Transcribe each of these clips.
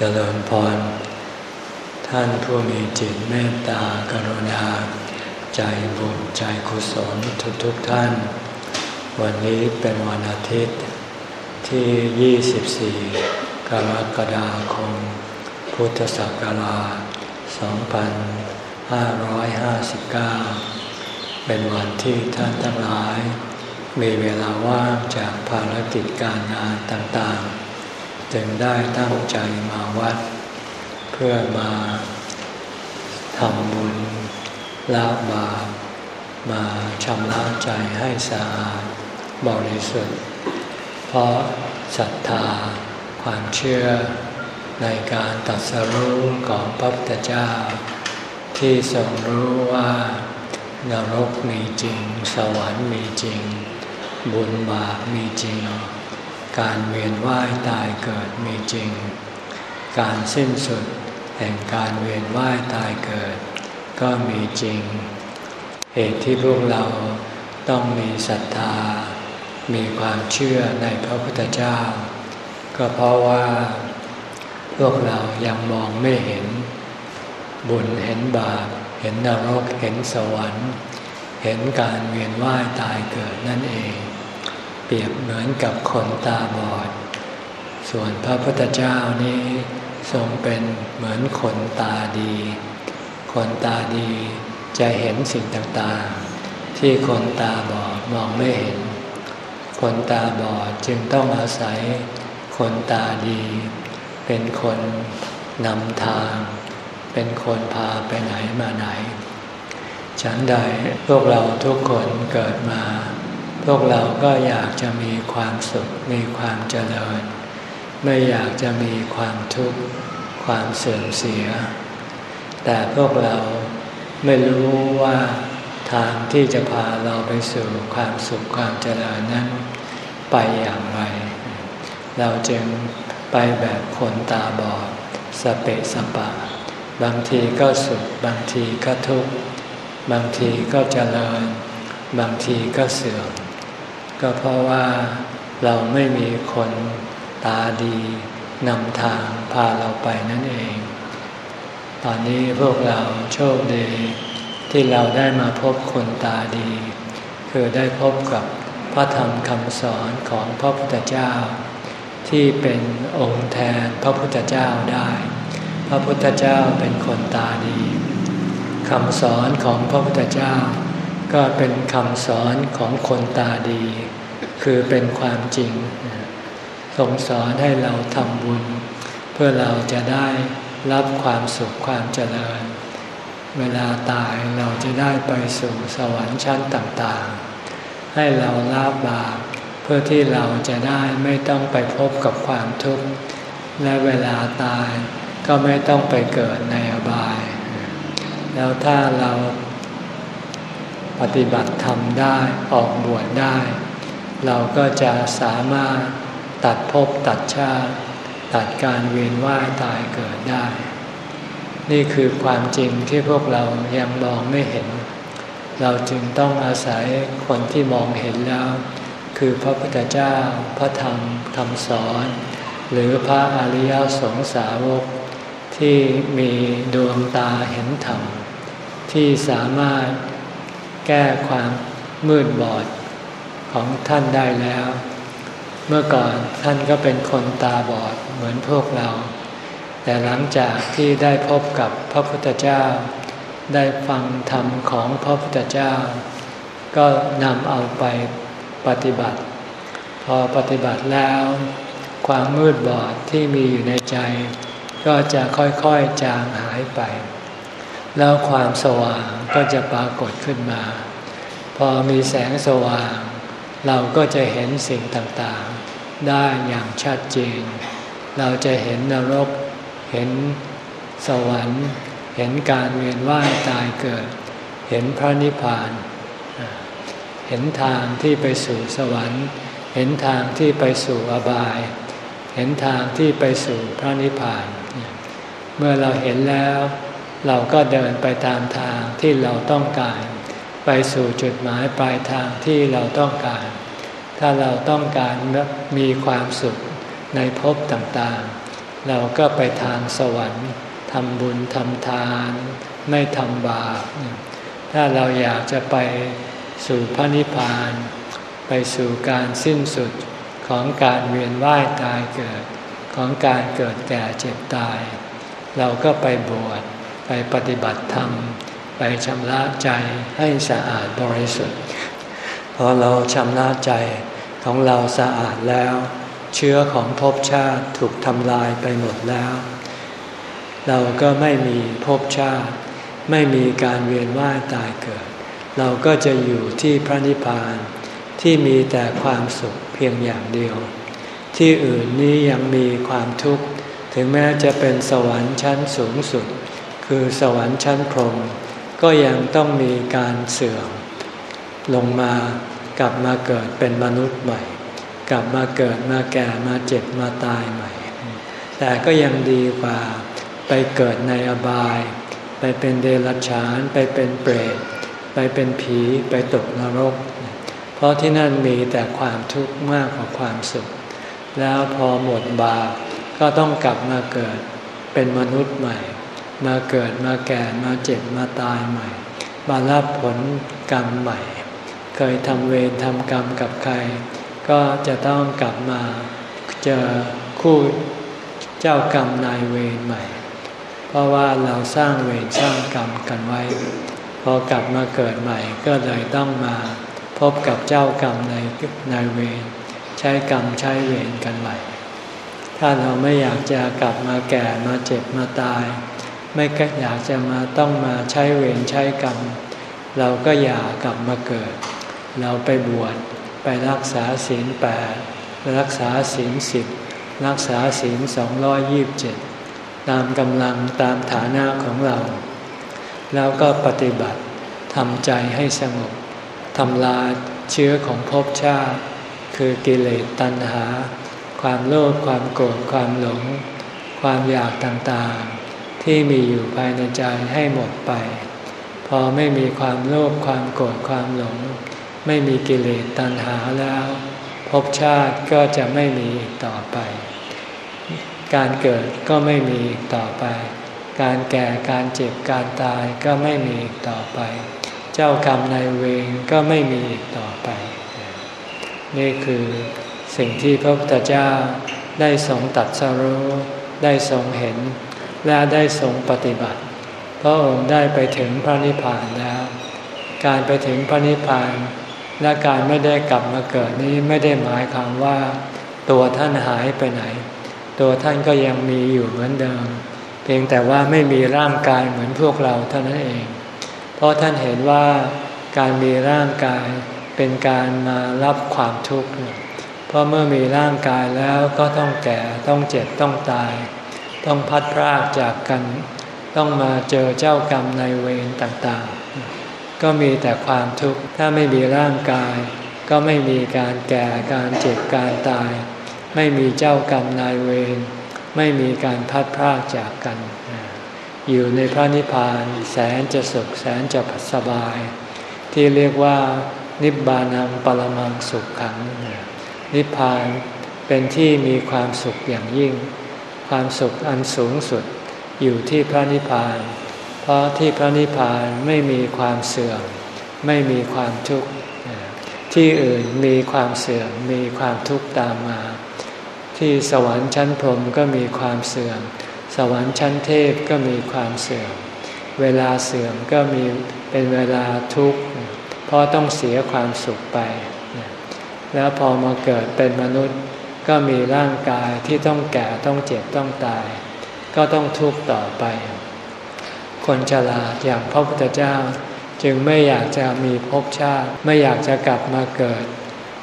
เจริญพร ท่านผู้มีจิตเมตตากรุณา ใจบุญใจกุศลทุกทุกท่าน วันนี้เป็นวันอาทิตย์ ที่ 24 กรกฎาคม พุทธศักราช 2559 เป็นวันที่ท่านทั้งหลาย มีเวลาว่างจากภารกิจการงานต่างๆ จึงได้ตั้งใจมาวัด เพื่อมาทำบุญละบาปมาชำระใจให้สะอาดบริสุทธิ์ เพราะศรัทธาความเชื่อในการตัดสรู้ของพระพุทธเจ้า ที่ทรงรู้ว่านรกมีจริง สวรรค์มีจริง บุญบาปมีจริง การเวียนว่ายตายเกิดมีจริง การสิ้นสุดแห่งการเวียนว่ายตายเกิด ก็มีจริง เหตุที่พวกเราต้องมีศรัทธา มีความเชื่อในพระพุทธเจ้า ก็เพราะว่า พวกเรายังมองไม่เห็น บุญเห็นบาปเห็นนรกเห็นสวรรค์ เห็นการเวียนว่ายตายเกิดนั่นเอง เปรียบเหมือนกับคนตาบอด ส่วนพระพุทธเจ้านี้ทรงเป็นเหมือนคนตาดี คนตาดีจะเห็นสิ่งต่างๆ ที่คนตาบอดมองไม่เห็น คนตาบอดจึงต้องอาศัย คนตาดี เป็นคนนำทาง เป็นคนพาไปไหนมาไหน ฉันใดพวกเราทุกคนเกิดมา พวกเราก็อยากจะมีความสุข มีความเจริญ ไม่อยากจะมีความทุกข์ ความเสื่อมเสีย แต่พวกเราไม่รู้ว่าทางที่จะพาเราไปสู่ความสุขความเจริญนั้นไปอย่างไร เราจึงไปแบบคนตาบอดสเปะสปะ บางทีก็สุข บางทีก็ทุกข์ บางทีก็เจริญ บางทีก็เสื่อม ก็เพราะว่าเราไม่มีคนตาดีนำทางพาเราไปนั่นเอง ตอนนี้พวกเราโชคดีที่เราได้มาพบคนตาดี คือได้พบกับพระธรรมคำสอนของพระพุทธเจ้า ที่เป็นองค์แทนพระพุทธเจ้าได้ พระพุทธเจ้าเป็นคนตาดีคำสอนของพระพุทธเจ้า ก็เป็นคำสอนของคนตาดี คือเป็นความจริงทรงสอนให้เราทำบุญ เพื่อเราจะได้รับความสุขความเจริญ เวลาตายเราจะได้ไปสู่สวรรค์ชั้นต่างๆ ให้เราลาบบาปเพื่อที่เราจะได้ไม่ต้องไปพบกับความทุกข์ และเวลาตายก็ไม่ต้องไปเกิดในอบาย แล้วถ้าเรา ปฏิบัติธรรมได้ออกบวชได้ เราก็จะสามารถตัดภพตัดชาติ ตัดการเวียนว่ายตายเกิดได้ นี่คือความจริงที่พวกเรายังมองไม่เห็น เราจึงต้องอาศัยคนที่มองเห็นแล้ว คือพระพุทธเจ้าพระธรรมคำสอน หรือพระอริยสงสาวกที่มีดวงตาเห็นธรรมที่สามารถ แก้ความมืดบอดของท่านได้แล้ว เมื่อก่อนท่านก็เป็นคนตาบอดเหมือนพวกเรา แต่หลังจากที่ได้พบกับพระพุทธเจ้า ได้ฟังธรรมของพระพุทธเจ้า ก็นำเอาไปปฏิบัติ พอปฏิบัติแล้ว ความมืดบอดที่มีอยู่ในใจ ก็จะค่อยๆจางหายไป แล้วความสว่างก็จะปรากฏขึ้นมา พอมีแสงสว่าง เราก็จะเห็นสิ่งต่างๆ ได้อย่างชัดเจน เราจะเห็นนรก เห็นสวรรค์ เห็นการเวียนว่ายตายเกิด เห็นพระนิพพาน เห็นทางที่ไปสู่สวรรค์ เห็นทางที่ไปสู่อบาย เห็นทางที่ไปสู่พระนิพพาน เมื่อเราเห็นแล้ว เราก็เดินไปตามทางที่เราต้องการ ไปสู่จุดหมายปลายทางที่เราต้องการ ถ้าเราต้องการมีความสุขในภพต่างๆ เราก็ไปทางสวรรค์ทำบุญทำทาน ไม่ทำบาปถ้าเราอยากจะไปสู่พระนิพพาน ไปสู่การสิ้นสุดของการเวียนว่ายตายเกิด ของการเกิดแก่เจ็บตาย เราก็ไปบวช ไปปฏิบัติธรรม ไปชำระใจให้สะอาดบริสุทธิ์พอเราชำระใจของเราสะอาดแล้ว เชื้อของภพชาติถูกทำลายไปหมดแล้ว เราก็ไม่มีภพชาติ ไม่มีการเวียนว่ายตายเกิด เราก็จะอยู่ที่พระนิพพานที่มีแต่ความสุขเพียงอย่างเดียว ที่อื่นนี้ยังมีความทุกข์ ถึงแม้จะเป็นสวรรค์ชั้นสูงสุด คือสวรรค์ชั้นพรหมก็ยังต้องมีการเสื่อม ลงมากลับมาเกิดเป็นมนุษย์ใหม่ กลับมาเกิดมาแก่มาเจ็บมาตายใหม่ แต่ก็ยังดีกว่าไปเกิดในอบาย ไปเป็นเดรัจฉานไปเป็นเปรตไปเป็นผีไปตกนรก เพราะที่นั่นมีแต่ความทุกข์มากกว่าความสุข แล้วพอหมดบาปก็ต้องกลับมาเกิดเป็นมนุษย์ใหม่ มาเกิดมาแก่มาเจ็บมาตายใหม่ มารับผลกรรมใหม่ เคยทำเวรทำกรรมกับใคร ก็จะต้องกลับมาเจอคู่เจ้ากรรมนายเวรใหม่ เพราะว่าเราสร้างเวรสร้างกรรมกันไว้ พอกลับมาเกิดใหม่ก็เลยต้องมาพบกับเจ้ากรรมนายนายเวรใช้กรรมใช้เวรกันใหม่ ถ้าเราไม่อยากจะกลับมาแก่มาเจ็บมาตาย ไม่อยากจะมาต้องมาใช้เวรใช้กรรม เราก็อย่ากลับมาเกิด เราไปบวชไปรักษาศีลแปดรักษาศีลสิบรักษาศีลสองร้อยยิบเจ็ดตามกำลังตามฐานะของเรา แล้วก็ปฏิบัติทำใจให้สงบทำลาเชื้อของภพชาติ คือกิเลสตัณหา ความโลภความโกรธความหลง ความอยากต่างๆ ที่มีอยู่ภายในใจให้หมดไป พอไม่มีความโลภความโกรธความหลง ไม่มีกิเลสตัณหาแล้ว ภพชาติก็จะไม่มีต่อไป การเกิดก็ไม่มีต่อไป การแก่การเจ็บการตายก็ไม่มีต่อไป เจ้ากรรมนายเวรก็ไม่มีอีกต่อไป นี่คือสิ่งที่พระพุทธเจ้าได้ทรงตัดสรู้ได้ทรงเห็น และได้ทรงปฏิบัติ พระองค์ได้ไปถึงพระนิพพานแล้ว การไปถึงพระนิพพานและการไม่ได้กลับมาเกิดนี้ไม่ได้หมายความว่า ตัวท่านหายไปไหน ตัวท่านก็ยังมีอยู่เหมือนเดิม เพียงแต่ว่าไม่มีร่างกายเหมือนพวกเราเท่านั้นเอง เพราะท่านเห็นว่าการมีร่างกายเป็นการมารับความทุกข์ เพราะเมื่อมีร่างกายแล้วก็ต้องแก่ต้องเจ็บต้องตาย ต้องพัดพรากจากกัน ต้องมาเจอเจ้ากรรมในเวรต่างๆ ก็มีแต่ความทุกข์ถ้าไม่มีร่างกาย ก็ไม่มีการแก่การเจ็บการตาย ไม่มีเจ้ากรรมนายเวรไม่มีการพัดพรากจากกัน อยู่ในพระนิพพานแสนจะสุขแสนจะสบาย ที่เรียกว่านิบานังปรมังสุขขัง นิพพานเป็นที่มีความสุขอย่างยิ่ง ความสุขอันสูงสุดอยู่ที่พระนิพพาน เพราะที่พระนิพพานไม่มีความเสื่อม ไม่มีความทุกข์ ที่อื่นมีความเสื่อมมีความทุกข์ตามมา ที่สวรรค์ชั้นพรหมก็มีความเสื่อม สวรรค์ชั้นเทพก็มีความเสื่อม เวลาเสื่อมก็มีเป็นเวลาทุกข์ เพราะต้องเสียความสุขไป แล้วพอมาเกิดเป็นมนุษย์ ก็มีร่างกายที่ต้องแก่ต้องเจ็บต้องตาย ก็ต้องทุกข์ต่อไป คนฉลาดอย่างพระพุทธเจ้า จึงไม่อยากจะมีภพชาติ ไม่อยากจะกลับมาเกิด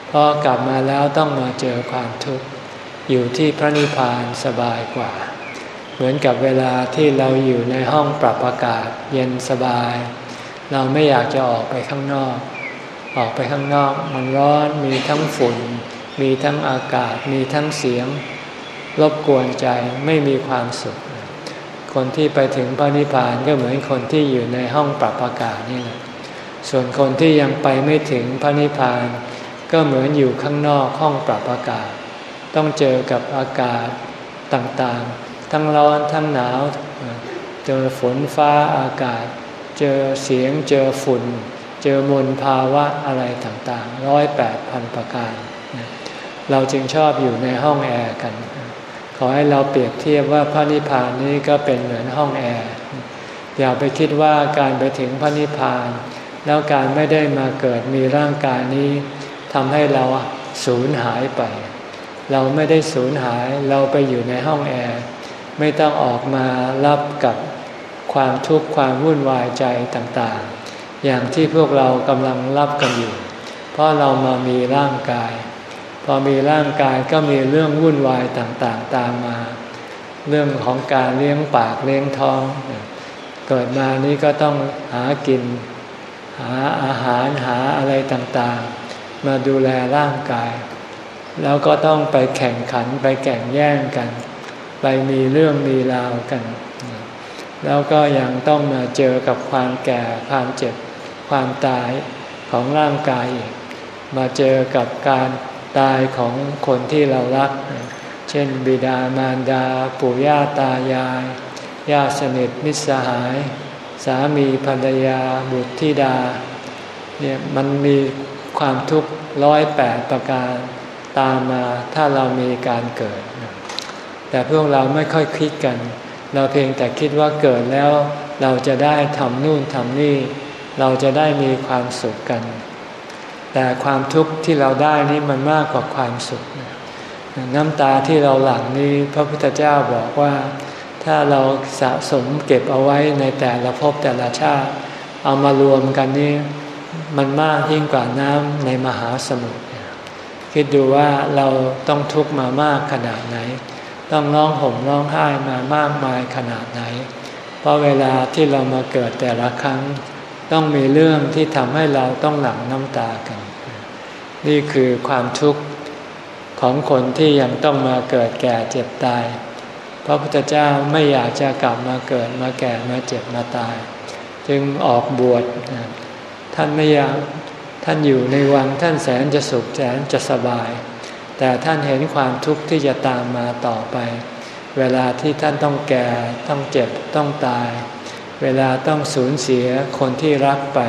เพราะกลับมาแล้วต้องมาเจอความทุกข์อยู่ที่พระนิพพานสบายกว่า เหมือนกับเวลาที่เราอยู่ในห้องปรับอากาศเย็นสบาย เราไม่อยากจะออกไปข้างนอก ออกไปข้างนอกมันร้อนมีทั้งฝุ่น มีทั้งอากาศมีทั้งเสียง รบกวนใจไม่มีความสุข คนที่ไปถึงพระนิพพานก็เหมือนคนที่อยู่ในห้องปรับอากาศนี่แหละส่วนคนที่ยังไปไม่ถึงพระนิพพาน ก็เหมือนอยู่ข้างนอกห้องปรับอากาศ ต้องเจอกับอากาศต่างๆ ทั้งร้อนทั้งหนาว เจอฝนฟ้าอากาศ เจอเสียงเจอฝุ่น เจอมลภาวะอะไรต่างๆร้อยแปดพันประการ เราจึงชอบอยู่ในห้องแอร์กัน ขอให้เราเปรียบเทียบว่าพระนิพพานนี้ก็เป็นเหมือนห้องแอร์ อย่าไปคิดว่าการไปถึงพระนิพพาน แล้วการไม่ได้มาเกิดมีร่างกายนี้ทำให้เราสูญหายไป เราไม่ได้สูญหายเราไปอยู่ในห้องแอร์ ไม่ต้องออกมารับกับความทุกข์ความวุ่นวายใจต่างๆ อย่างที่พวกเรากำลังรับกันอยู่ เพราะเรามามีร่างกาย พอมีร่างกายก็มีเรื่องวุ่นวายต่างๆ ตามมา เรื่องของการเลี้ยงปากเลี้ยงท้อง เกิดมานี้ก็ต้องหากิน หาอาหารหาอะไรต่างๆ มาดูแลร่างกาย แล้วก็ต้องไปแข่งขันไปแข่งแย่งกัน ไปมีเรื่องมีราวกัน แล้วก็ยังต้องมาเจอกับความแก่ความเจ็บความตายของร่างกายอีกมาเจอกับการ ตายของคนที่เรารัก เช่นบิดามารดา ปู่ย่าตายายญาติสนิทมิตรสหาย สามีภรรยาบุตรธิดาเนี่ยมันมีความทุกข์ร้อยแปดประการตามมาถ้าเรามีการเกิด แต่พวกเราไม่ค่อยคิดกัน เราเพียงแต่คิดว่าเกิดแล้ว เราจะได้ทำนู่นทำนี่ เราจะได้มีความสุขกัน แต่ความทุกข์ที่เราได้นี้มันมากกว่าความสุข น้ำตาที่เราหลั่งนี้พระพุทธเจ้าบอกว่า ถ้าเราสะสมเก็บเอาไว้ในแต่ละภพแต่ละชาติ เอามารวมกันนี่มันมากยิ่งกว่าน้ำในมหาสมุทรคิดดูว่าเราต้องทุกข์มามากขนาดไหน ต้องร้องห่มร้องไห้มามากมายขนาดไหน เพราะเวลาที่เรามาเกิดแต่ละครั้ง ต้องมีเรื่องที่ทำให้เราต้องหลั่งน้ำตากัน นี่คือความทุกข์ของคนที่ยังต้องมาเกิดแก่เจ็บตาย พระพุทธเจ้าไม่อยากจะกลับมาเกิดมาแก่มาเจ็บมาตาย จึงออกบวชท่านไม่อยากท่านอยู่ในวังท่านแสนจะสุขแสนจะสบาย แต่ท่านเห็นความทุกข์ที่จะตามมาต่อไป เวลาที่ท่านต้องแก่ต้องเจ็บต้องตาย เวลาต้องสูญเสียคนที่รักไป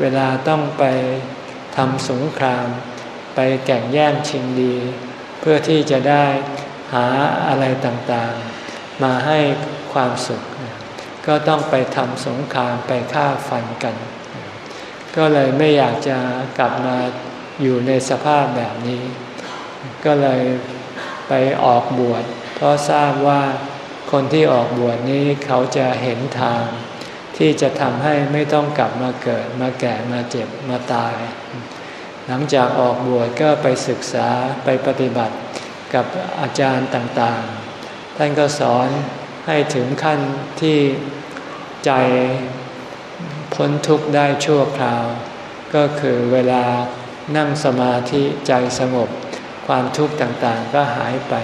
เวลาต้องไป ทำสงคราม ไปแข่งแย่งชิงดี เพื่อที่จะได้หาอะไรต่างๆ มาให้ความสุข ก็ต้องไปทำสงครามไปฆ่าฟันกัน ก็เลยไม่อยากจะกลับมาอยู่ในสภาพแบบนี้ ก็เลยไปออกบวช เพราะทราบว่าคนที่ออกบวชนี้เขาจะเห็นทาง ที่จะทำให้ไม่ต้องกลับมาเกิดมาแก่มาเจ็บมาตาย หลังจากออกบวชก็ไปศึกษาไปปฏิบัติกับอาจารย์ต่างๆ ท่านก็สอนให้ถึงขั้นที่ใจพ้นทุกข์ได้ชั่วคราว ก็คือเวลานั่งสมาธิใจสงบ ความทุกข์ต่างๆก็หายไป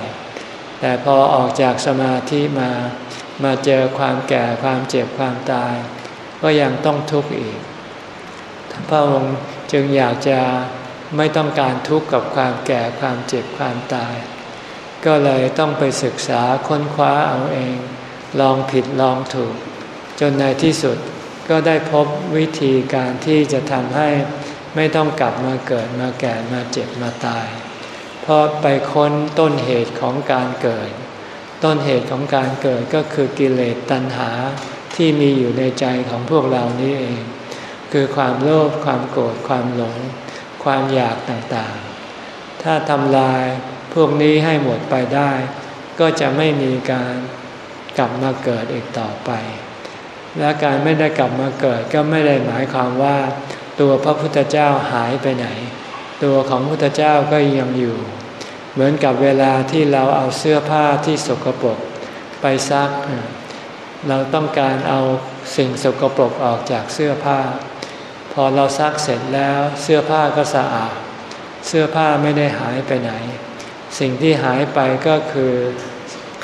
แต่พอออกจากสมาธิมา มาเจอความแก่ความเจ็บความตาย ก็ยังต้องทุกข์อีก พระองค์จึงอยากจะไม่ต้องการทุกข์กับความแก่ความเจ็บความตาย ก็เลยต้องไปศึกษาค้นคว้าเอาเอง ลองผิดลองถูก จนในที่สุดก็ได้พบวิธีการที่จะทำให้ไม่ต้องกลับมาเกิดมาแก่มาเจ็บมาตาย เพราะไปค้นต้นเหตุของการเกิด ต้นเหตุของการเกิดก็คือกิเลสตัณหาที่มีอยู่ในใจของพวกเรานี้เอง คือความโลภความโกรธความหลง ความอยากต่างๆ ถ้าทำลายพวกนี้ให้หมดไปได้ ก็จะไม่มีการกลับมาเกิดอีกต่อไป และการไม่ได้กลับมาเกิดก็ไม่ได้หมายความว่า ตัวพระพุทธเจ้าหายไปไหน ตัวของพุทธเจ้าก็ยังอยู่ เหมือนกับเวลาที่เราเอาเสื้อผ้าที่สกปรกไปซัก เราต้องการเอาสิ่งสกปรกออกจากเสื้อผ้า พอเราซักเสร็จแล้วเสื้อผ้าก็สะอาด เสื้อผ้าไม่ได้หายไปไหน สิ่งที่หายไปก็คือ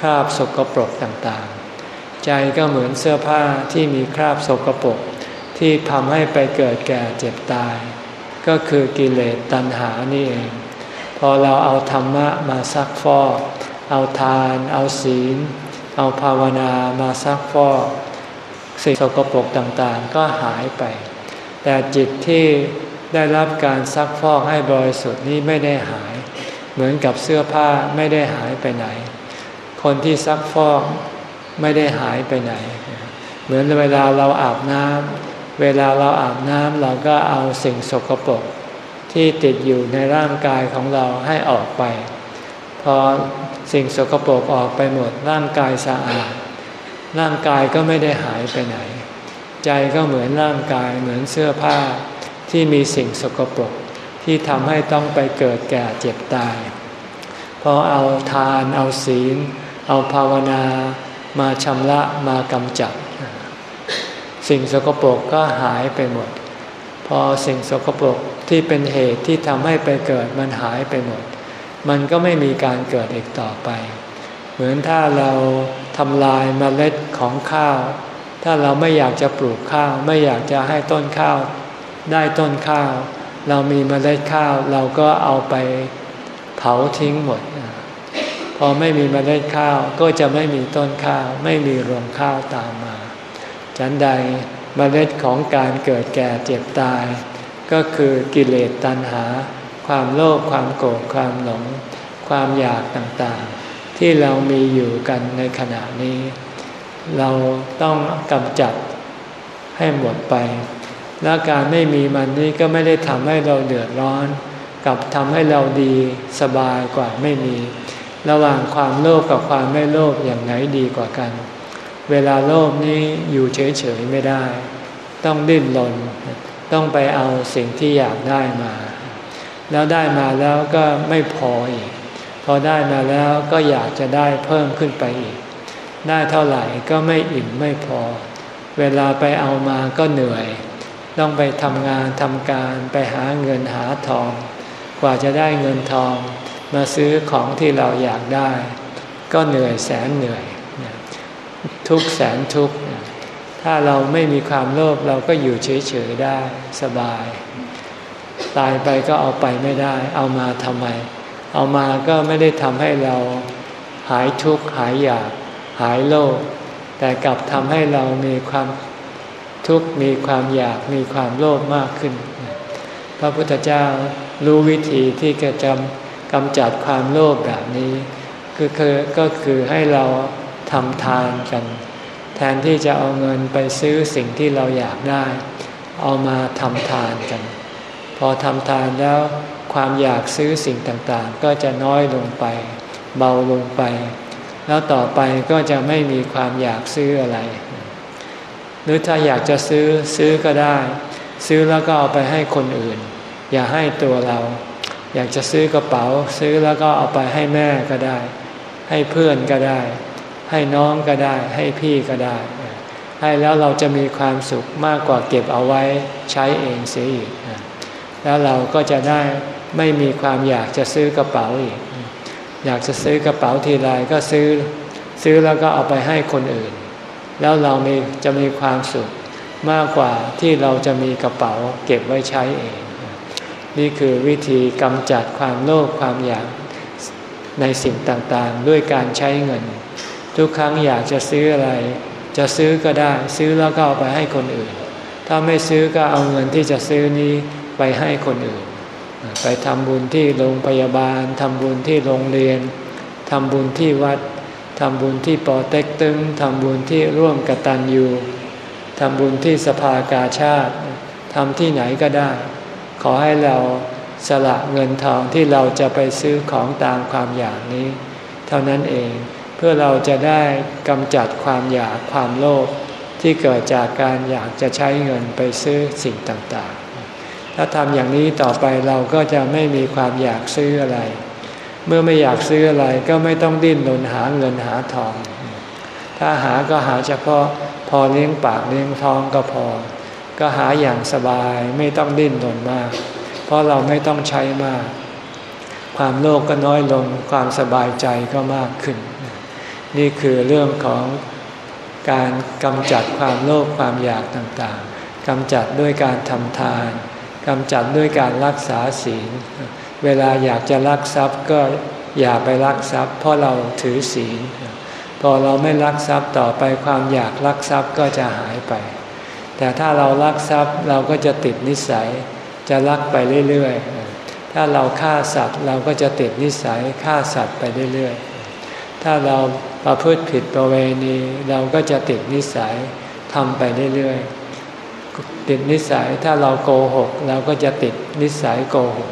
คราบสกปรกต่างๆ ใจก็เหมือนเสื้อผ้าที่มีคราบสกปรกที่ทำให้ไปเกิดแก่เจ็บตาย ก็คือกิเลสตัณหานี่เอง พอเราเอาธรรมะมาซักฟอกเอาทาน เอาศีล เอาภาวนามาซักฟอกสิ่งสกปรกต่างๆ ก็หายไป แต่จิตที่ได้รับการซักฟอกให้บริสุทธิ์นี้ไม่ได้หาย เหมือนกับเสื้อผ้าไม่ได้หายไปไหน คนที่ซักฟอกไม่ได้หายไปไหน เหมือนเวลาเราอาบน้ำเวลาเราอาบน้ำเราก็เอาสิ่งสกปรก ที่ติดอยู่ในร่างกายของเราให้ออกไป พอสิ่งสกปรกออกไปหมดร่างกายสะอาด ร่างกายก็ไม่ได้หายไปไหน ใจก็เหมือนร่างกายเหมือนเสื้อผ้าที่มีสิ่งสกปรกที่ทำให้ต้องไปเกิดแก่เจ็บตาย พอเอาทานเอาศีล เอาภาวนามาชำระมากำจัด สิ่งสกปรกก็หายไปหมด พอสิ่งสกปรก ที่เป็นเหตุที่ทำให้ไปเกิดมันหายไปหมด มันก็ไม่มีการเกิดอีกต่อไป เหมือนถ้าเราทำลายมเมล็ดของข้าว ถ้าเราไม่อยากจะปลูกข้าว ไม่อยากจะให้ต้นข้าว ได้ต้นข้าว เรามีเมล็ดข้าว เราก็เอาไปเผาทิ้งหมด พอไม่มีเมล็ดข้าวก็จะไม่มีต้นข้าว ไม่มีรวงข้าวตามมา ฉันใดเมล็ดของการเกิดแก่เจ็บตาย ก็คือกิเลสตัณหา ความโลภความโกรธความหลง ความอยากต่างๆ ที่เรามีอยู่กันในขณะนี้ เราต้องกำจัดให้หมดไป และการไม่มีมันนี้ก็ไม่ได้ทำให้เราเดือดร้อน กับทำให้เราดีสบายกว่าไม่มี ระหว่างความโลภกับความไม่โลภอย่างไหนดีกว่ากัน เวลาโลภนี้อยู่เฉยๆไม่ได้ ต้องดิ้นรน ต้องไปเอาสิ่งที่อยากได้มา แล้วได้มาแล้วก็ไม่พออีก พอได้มาแล้วก็อยากจะได้เพิ่มขึ้นไปอีก ได้เท่าไหร่ก็ไม่อิ่มไม่พอ เวลาไปเอามาก็เหนื่อย ต้องไปทำงานทำการไปหาเงินหาทอง กว่าจะได้เงินทอง มาซื้อของที่เราอยากได้ ก็เหนื่อยแสนเหนื่อย ทุกแสนทุก ถ้าเราไม่มีความโลภเราก็อยู่เฉยๆได้สบาย ตายไปก็เอาไปไม่ได้ เอามาทำไม เอามาก็ไม่ได้ทำให้เราหายทุกข์หายอยาก หายโลภแต่กลับทำให้เรามีความทุกข์มีความอยากมีความโลภมากขึ้น พระพุทธเจ้ารู้วิธีที่จะจำกำจัดความโลภแบบนี้คือคือก็คือให้เราทำทานกัน แทนที่จะเอาเงินไปซื้อสิ่งที่เราอยากได้ เอามาทำทานกัน พอทำทานแล้วความอยากซื้อสิ่งต่างๆ ก็จะน้อยลงไป เบาลงไป แล้วต่อไปก็จะไม่มีความอยากซื้ออะไร หรือถ้าอยากจะซื้อซื้อก็ได้ ซื้อแล้วก็เอาไปให้คนอื่น อย่าให้ตัวเรา อยากจะซื้อกระเป๋า ซื้อแล้วก็เอาไปให้แม่ก็ได้ ให้เพื่อนก็ได้ ให้น้องก็ได้ ให้พี่ก็ได้ ให้แล้วเราจะมีความสุขมากกว่าเก็บเอาไว้ใช้เองเสียอีก แล้วเราก็จะได้ไม่มีความอยากจะซื้อกระเป๋าอีก อยากจะซื้อกระเป๋าทีไรก็ซื้อซื้อแล้วก็เอาไปให้คนอื่น แล้วเรามีจะมีความสุขมากกว่าที่เราจะมีกระเป๋าเก็บไว้ใช้เอง นี่คือวิธีกำจัดความโลภความอยากในสิ่งต่างๆ ด้วยการใช้เงิน ทุกครั้งอยากจะซื้ออะไร จะซื้อก็ได้ซื้อแล้วก็เอาไปให้คนอื่น ถ้าไม่ซื้อก็เอาเงินที่จะซื้อนี้ไปให้คนอื่น ไปทำบุญที่โรงพยาบาลทำบุญที่โรงเรียนทำบุญที่วัดทำบุญที่ปอเต็กตึงทำบุญที่ร่วมกตันยูทำบุญที่สภากาชาติทำที่ไหนก็ได้ ขอให้เราสละเงินทองที่เราจะไปซื้อของตามความอยากนี้ เท่านั้นเอง พื่อเราจะได้กำจัดความอยากความโลภที่เกิดจากการอยากจะใช้เงินไปซื้อสิ่งต่างๆ ถ้าทำอย่างนี้ต่อไปเราก็จะไม่มีความอยากซื้ออะไร เมื่อไม่อยากซื้ออะไรก็ไม่ต้องดิ้นรนหาเงินหาทอง ถ้าหาก็หาเฉพาะพอเลี้ยงปากเลี้ยงท้องก็พอ ก็หาอย่างสบายไม่ต้องดิ้นรนมาก เพราะเราไม่ต้องใช้มาก ความโลภกก็น้อยลงความสบายใจก็มากขึ้น นี่คือเรื่องของการกำจัดความโลภความอยากต่างๆกำจัดด้วยการทำทานกำจัดด้วยการรักษาศีล เวลาอยากจะลักทรัพย์ก็อย่าไปลักทรัพย์ เพราะเราถือศีล พอเราไม่รักทรัพย์ต่อไปความอยากรักทรัพย์ก็จะหายไป แต่ถ้าเรารักทรัพย์เราก็จะติดนิสัย จะรักไปเรื่อยๆ ถ้าเราฆ่าสัตว์เราก็จะติดนิสัยฆ่าสัตว์ไปเรื่อยๆ ถ้าเราประพฤติผิดประเวณี เราก็จะติดนิสัยทำไปเรื่อยๆ ติดนิสัยถ้าเราโกหก เราก็จะติดนิสัยโกหก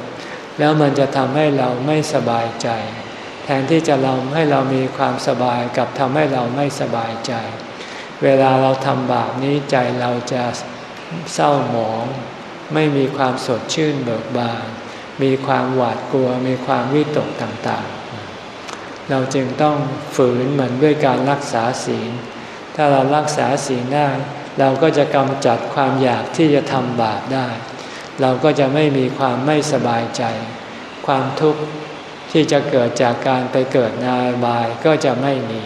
แล้วมันจะทำให้เราไม่สบายใจ แทนที่จะเราให้เรามีความสบายกับทำให้เราไม่สบายใจ เวลาเราทำบาปนี้ใจเราจะเศร้าหมอง ไม่มีความสดชื่นเบิกบาน มีความหวาดกลัว มีความวิตกต่างๆ เราจึงต้องฝืนเหมือนด้วยการรักษาศีล ถ้าเรารักษาศีลได้ เราก็จะกำจัดความอยากที่จะทำบาปได้ เราก็จะไม่มีความไม่สบายใจ ความทุกข์ที่จะเกิดจากการไปเกิดนาบายก็จะไม่มี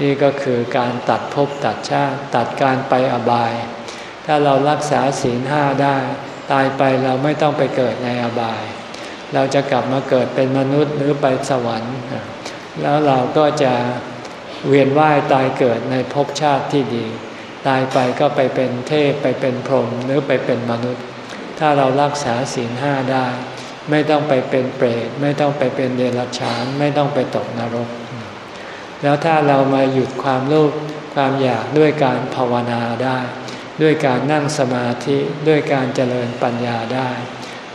นี่ก็คือการตัดภพตัดชาติตัดการไปอบาย ถ้าเรารักษาศีลห้าได้ ตายไปเราไม่ต้องไปเกิดในอบาย เราจะกลับมาเกิดเป็นมนุษย์หรือไปสวรรค์ แล้วเราก็จะเวียนว่ายตายเกิดในภพชาติที่ดี ตายไปก็ไปเป็นเทพไปเป็นพรหมหรือไปเป็นมนุษย์ ถ้าเรารักษาศีลห้าได้ ไม่ต้องไปเป็นเปรตไม่ต้องไปเป็นเดรัจฉาน ไม่ต้องไปตกนรก แล้วถ้าเรามาหยุดความโลภความอยากด้วยการภาวนาได้ ด้วยการนั่งสมาธิด้วยการเจริญปัญญาได้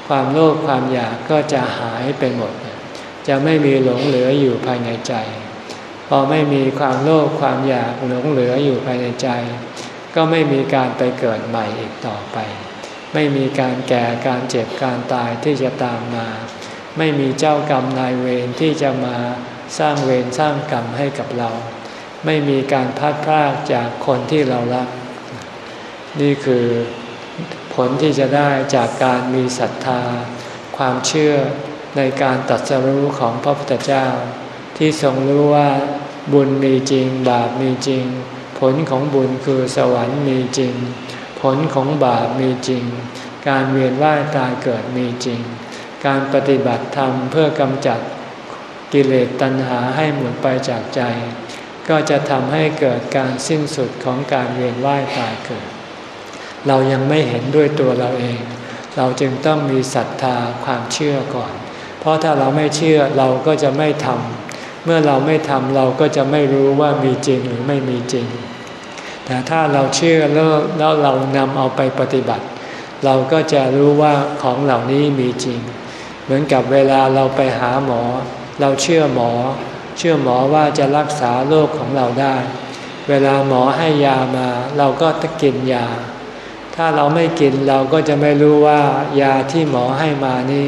ความโลภความอยากก็จะหายไปหมด จะไม่มีหลงเหลืออยู่ภายในใจ พอไม่มีความโลภความอยากหลงเหลืออยู่ภายในใจ ก็ไม่มีการไปเกิดใหม่อีกต่อไป ไม่มีการแก่การเจ็บการตายที่จะตามมา ไม่มีเจ้ากรรมนายเวรที่จะมาสร้างเวรสร้างกรรมให้กับเรา ไม่มีการพัดพรากจากคนที่เรารัก นี่คือ ลที่จะได้จากการมีศรัทธา ความเชื่อในการตัดสรู้ของพระพุทธเจ้า ที่ทรงรู้ว่าบุญมีจริง บาปมีจริง ผลของบุญคือสวรรค์มีจริง ผลของบาปมีจริง การเวียนว่ายตายเกิดมีจริง การปฏิบัติธรรมเพื่อกำจัดกิเลสตัณหาให้หมดไปจากใจ ก็จะทำให้เกิดการสิ้นสุดของการเวียนว่ายตายเกิด เรายังไม่เห็นด้วยตัวเราเอง เราจึงต้องมีศรัทธาความเชื่อก่อน เพราะถ้าเราไม่เชื่อเราก็จะไม่ทำเมื่อเราไม่ทำเราก็จะไม่รู้ว่ามีจริงหรือไม่มีจริง แต่ถ้าเราเชื่อแล้วแล้วเรานำเอาไปปฏิบัติ เราก็จะรู้ว่าของเหล่านี้มีจริง เหมือนกับเวลาเราไปหาหมอ เราเชื่อหมอ เชื่อหมอว่าจะรักษาโรคของเราได้ เวลาหมอให้ยามา เราก็จะกินยา ถ้าเราไม่กินเราก็จะไม่รู้ว่ายาที่หมอให้มานี้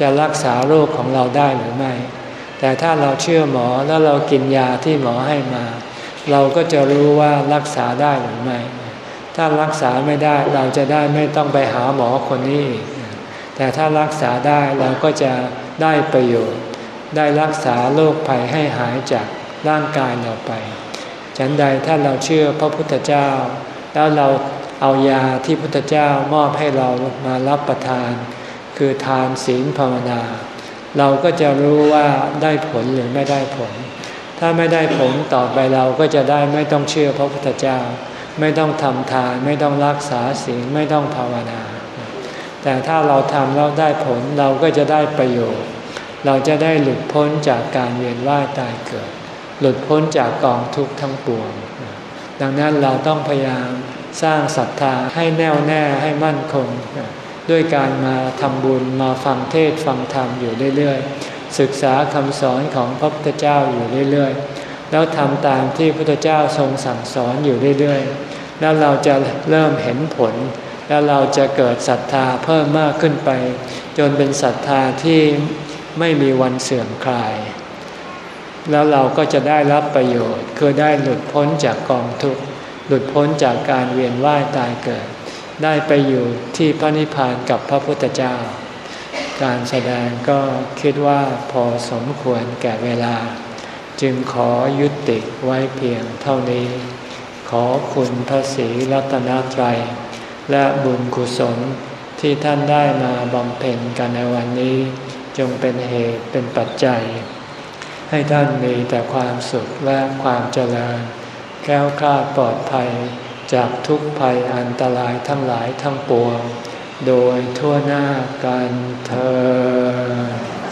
จะรักษาโรคของเราได้หรือไม่ แต่ถ้าเราเชื่อหมอแล้วเรากินยาที่หมอให้มา เราก็จะรู้ว่ารักษาได้หรือไม่ ถ้ารักษาไม่ได้เราจะได้ไม่ต้องไปหาหมอคนนี้ แต่ถ้ารักษาได้เราก็จะได้ประโยชน์ ได้รักษาโรคภัยให้หายจากร่างกายเราไป ฉันใดถ้าเราเชื่อพระพุทธเจ้า แล้วเรา เอายาที่พุทธเจ้ามอบให้เรามารับประทาน คือทานศีลภาวนา เราก็จะรู้ว่าได้ผลหรือไม่ได้ผล ถ้าไม่ได้ผลต่อไปเราก็จะได้ไม่ต้องเชื่อพระพุทธเจ้า ไม่ต้องทำทานไม่ต้องรักษาศีลไม่ต้องภาวนา แต่ถ้าเราทำแล้วได้ผลเราก็จะได้ประโยชน์ เราจะได้หลุดพ้นจากการเวียนว่ายตายเกิด หลุดพ้นจากกองทุกข์ทั้งปวง ดังนั้นเราต้องพยายาม สร้างศรัทธาให้แน่วแน่ให้มั่นคง ด้วยการมาทำบุญมาฟังเทศฟังธรรมอยู่เรื่อยๆ ศึกษาคำสอนของพระพุทธเจ้าอยู่เรื่อยๆ แล้วทำตามที่พระพุทธเจ้าทรงสั่งสอนอยู่เรื่อยๆ แล้วเราจะเริ่มเห็นผล แล้วเราจะเกิดศรัทธาเพิ่มมากขึ้นไป จนเป็นศรัทธาที่ไม่มีวันเสื่อมคลาย แล้วเราก็จะได้รับประโยชน์คือได้หลุดพ้นจากกองทุกข์ หลุดพ้นจากการเวียนว่ายตายเกิด ได้ไปอยู่ที่พระนิพพานกับพระพุทธเจ้า การแสดงก็คิดว่าพอสมควรแก่เวลา จึงขอยุติไว้เพียงเท่านี้ ขอคุณพระศรีรัตนตรัย และบุญกุศลที่ท่านได้มาบำเพ็ญกันในวันนี้ จงเป็นเหตุเป็นปัจจัย ให้ท่านมีแต่ความสุขและความเจริญ แก้วคลาปลอดภัยจากทุกภัยอันตรายทั้งหลายทั้งปวง โดยทั่วหน้ากันเธอ